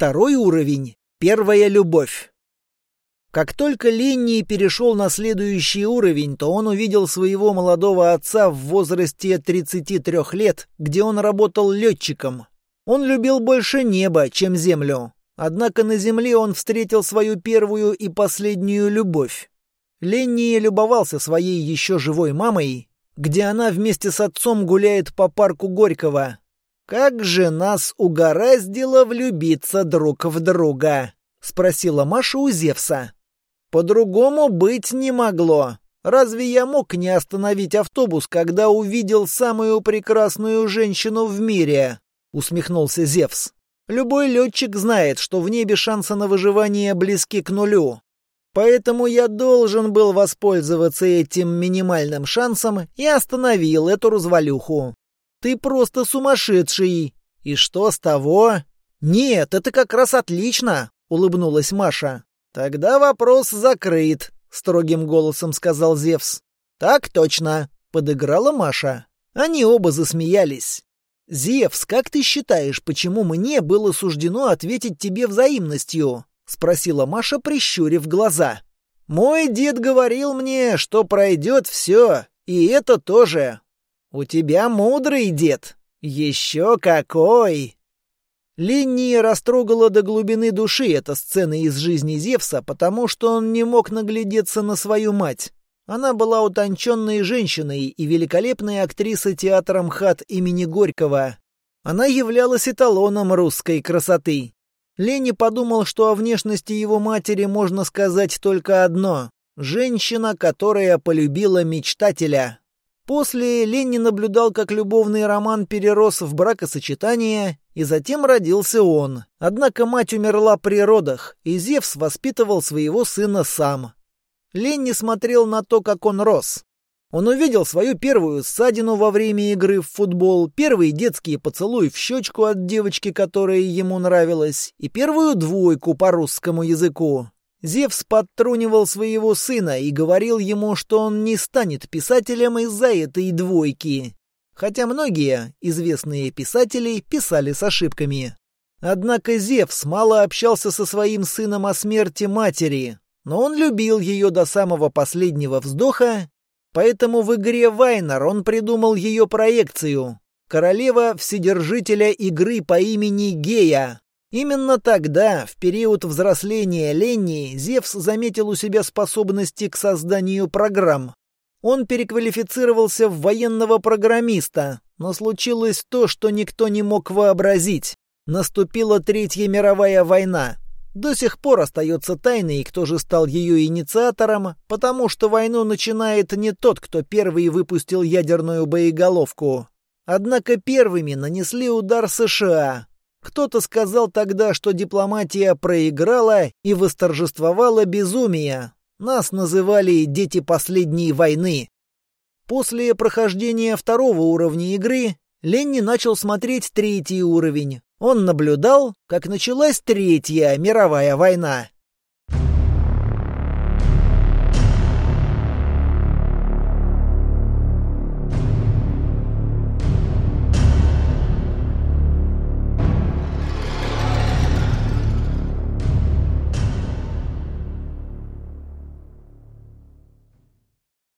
Второй уровень — первая любовь. Как только Ленни перешел на следующий уровень, то он увидел своего молодого отца в возрасте 33 лет, где он работал летчиком. Он любил больше небо, чем землю. Однако на земле он встретил свою первую и последнюю любовь. Ленни любовался своей еще живой мамой, где она вместе с отцом гуляет по парку Горького. «Как же нас угораздило влюбиться друг в друга?» — спросила Маша у Зевса. По-другому быть не могло. Разве я мог не остановить автобус, когда увидел самую прекрасную женщину в мире? Усмехнулся Зевс. Любой летчик знает, что в небе шансы на выживание близки к нулю. Поэтому я должен был воспользоваться этим минимальным шансом и остановил эту развалюху. Ты просто сумасшедший. И что с того? Нет, это как раз отлично, улыбнулась Маша. «Тогда вопрос закрыт», — строгим голосом сказал Зевс. «Так точно», — подыграла Маша. Они оба засмеялись. «Зевс, как ты считаешь, почему мне было суждено ответить тебе взаимностью?» — спросила Маша, прищурив глаза. «Мой дед говорил мне, что пройдет все, и это тоже. У тебя мудрый дед. Еще какой!» Ленни растрогала до глубины души эта сцена из жизни Зевса, потому что он не мог наглядеться на свою мать. Она была утонченной женщиной и великолепной актрисой театра МХАТ имени Горького. Она являлась эталоном русской красоты. Ленни подумал, что о внешности его матери можно сказать только одно — женщина, которая полюбила мечтателя. После Ленни наблюдал, как любовный роман перерос в бракосочетание, и затем родился он. Однако мать умерла при родах, и Зевс воспитывал своего сына сам. Ленни смотрел на то, как он рос. Он увидел свою первую ссадину во время игры в футбол, первый детский поцелуй в щечку от девочки, которая ему нравилась, и первую двойку по русскому языку. Зевс подтрунивал своего сына и говорил ему, что он не станет писателем из-за этой двойки. Хотя многие известные писатели писали с ошибками. Однако Зевс мало общался со своим сыном о смерти матери, но он любил ее до самого последнего вздоха, поэтому в игре Вайнер он придумал ее проекцию. Королева Вседержителя игры по имени Гея, Именно тогда, в период взросления Ленни, Зевс заметил у себя способности к созданию программ. Он переквалифицировался в военного программиста, но случилось то, что никто не мог вообразить. Наступила Третья мировая война. До сих пор остается тайной, кто же стал ее инициатором, потому что войну начинает не тот, кто первый выпустил ядерную боеголовку. Однако первыми нанесли удар США, кто-то сказал тогда, что дипломатия проиграла и восторжествовала безумие. Нас называли «дети последней войны». После прохождения второго уровня игры Ленни начал смотреть третий уровень. Он наблюдал, как началась Третья мировая война.